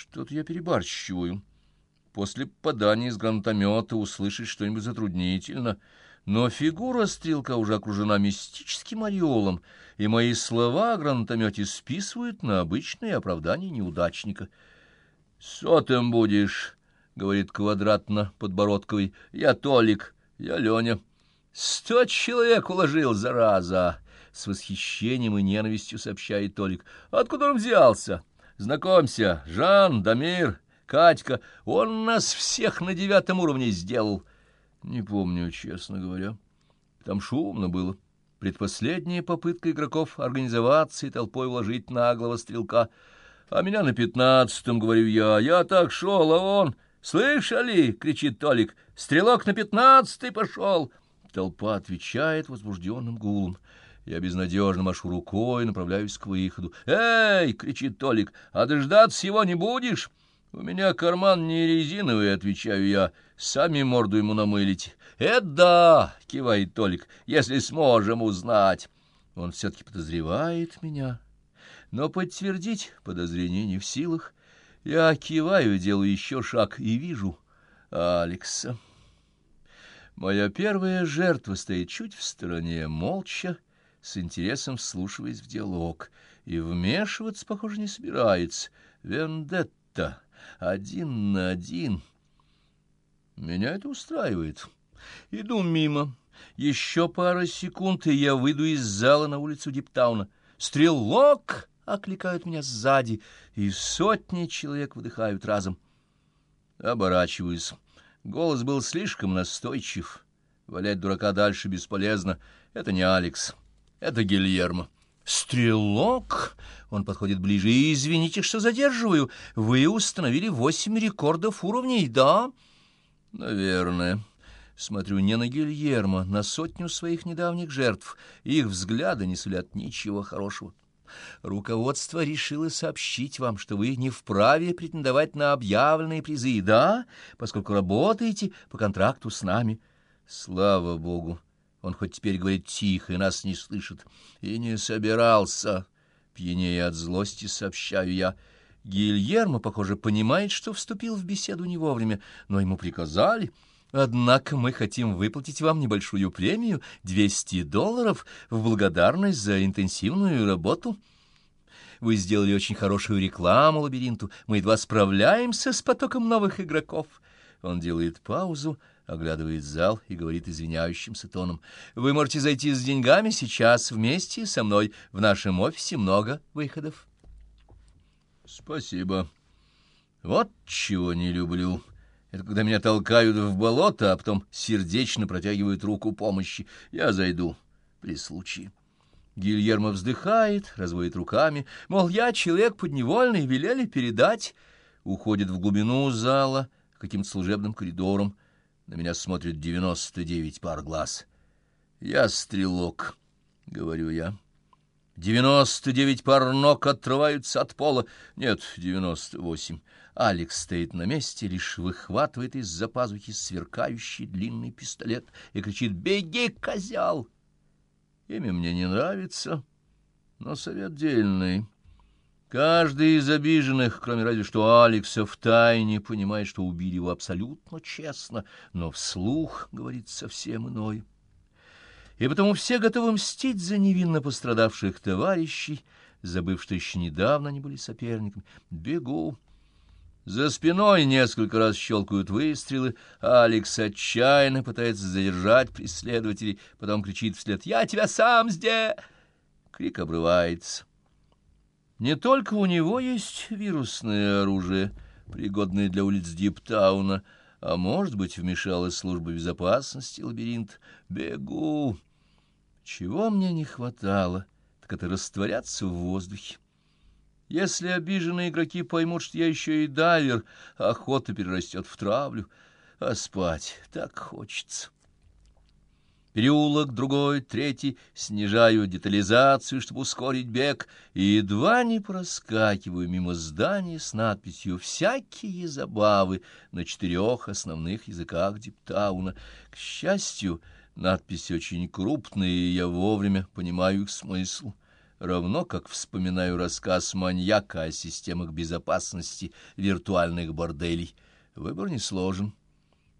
Что-то я перебарщиваю. После попадания из гранатомета услышать что-нибудь затруднительно. Но фигура стрелка уже окружена мистическим ореолом, и мои слова о гранатомете списывают на обычное оправдание неудачника. «Сотым будешь», — говорит квадратно подбородковый. «Я Толик, я Леня». «Сто человек уложил, зараза!» — с восхищением и ненавистью сообщает Толик. «Откуда он взялся? Знакомься, Жан, Дамир, Катька. Он нас всех на девятом уровне сделал». Не помню, честно говоря. Там шумно было. Предпоследняя попытка игроков организоваться и толпой вложить наглого стрелка. А меня на пятнадцатом, говорю я. Я так шел, а он... «Слышали?» — кричит Толик. «Стрелок на пятнадцатый пошел!» Толпа отвечает возбужденным гулом. Я безнадежно машу рукой и направляюсь к выходу. «Эй!» — кричит Толик. «А дождаться его не будешь?» «У меня карман не резиновый», — отвечаю я. «Сами морду ему намылить». «Это да!» — кивает Толик. «Если сможем узнать». Он все-таки подозревает меня. Но подтвердить подозрение не в силах. Я киваю, делаю еще шаг и вижу Алекса. Моя первая жертва стоит чуть в стороне, молча, с интересом вслушиваясь в диалог, и вмешиваться, похоже, не собирается. Вендетта, один на один. Меня это устраивает. Иду мимо. Еще пара секунд, и я выйду из зала на улицу Диптауна. «Стрелок!» — окликают меня сзади, и сотни человек выдыхают разом. Оборачиваюсь. Голос был слишком настойчив. Валять дурака дальше бесполезно. Это не Алекс, это Гильермо. «Стрелок!» Он подходит ближе. «Извините, что задерживаю. Вы установили восемь рекордов уровней, да?» «Наверное». Смотрю не на Гильермо, на сотню своих недавних жертв. Их взгляды не сулят ничего хорошего. Руководство решило сообщить вам, что вы не вправе претендовать на объявленные призы, да, поскольку работаете по контракту с нами. Слава богу! Он хоть теперь говорит тихо и нас не слышит. И не собирался. Пьянее от злости сообщаю я. Гильермо, похоже, понимает, что вступил в беседу не вовремя, но ему приказали... Однако мы хотим выплатить вам небольшую премию — 200 долларов в благодарность за интенсивную работу. Вы сделали очень хорошую рекламу лабиринту. Мы едва справляемся с потоком новых игроков. Он делает паузу, оглядывает зал и говорит извиняющимся тоном. Вы можете зайти с деньгами сейчас вместе со мной. В нашем офисе много выходов. Спасибо. Вот чего не люблю. Это когда меня толкают в болото, а потом сердечно протягивают руку помощи. Я зайду при случае. Гильермо вздыхает, разводит руками, мол, я человек подневольный, велели передать. Уходит в глубину зала, каким-то служебным коридором. На меня смотрит девяносто девять пар глаз. Я стрелок, — говорю я. Девяносто девять пар ног отрываются от пола. Нет, девяносто восемь. Алекс стоит на месте, лишь выхватывает из-за пазухи сверкающий длинный пистолет и кричит «Беги, козел!» Имя мне не нравится, но совет дельный. Каждый из обиженных, кроме разве что Алекса, втайне понимает, что убили его абсолютно честно, но вслух говорит совсем иное. И потому все готовы мстить за невинно пострадавших товарищей, забыв, что еще недавно они были соперниками. Бегу. За спиной несколько раз щелкают выстрелы, Алекс отчаянно пытается задержать преследователей, потом кричит вслед «Я тебя сам здесь!» Крик обрывается. Не только у него есть вирусное оружие, пригодное для улиц Диптауна, а, может быть, вмешалась служба безопасности лабиринт. Бегу! Чего мне не хватало, так это растворяться в воздухе. Если обиженные игроки поймут, что я еще и дайвер, охота перерастет в травлю, а спать так хочется. Переулок, другой, третий, снижаю детализацию, чтобы ускорить бег, и едва не проскакиваю мимо здания с надписью «Всякие забавы» на четырех основных языках Диптауна. К счастью, надписи очень крупные, и я вовремя понимаю их смысл. равно как вспоминаю рассказ маньяка о системах безопасности виртуальных борделей. Выбор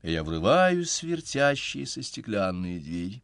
несложен. Я врываюсь в вертящиеся стеклянные двери.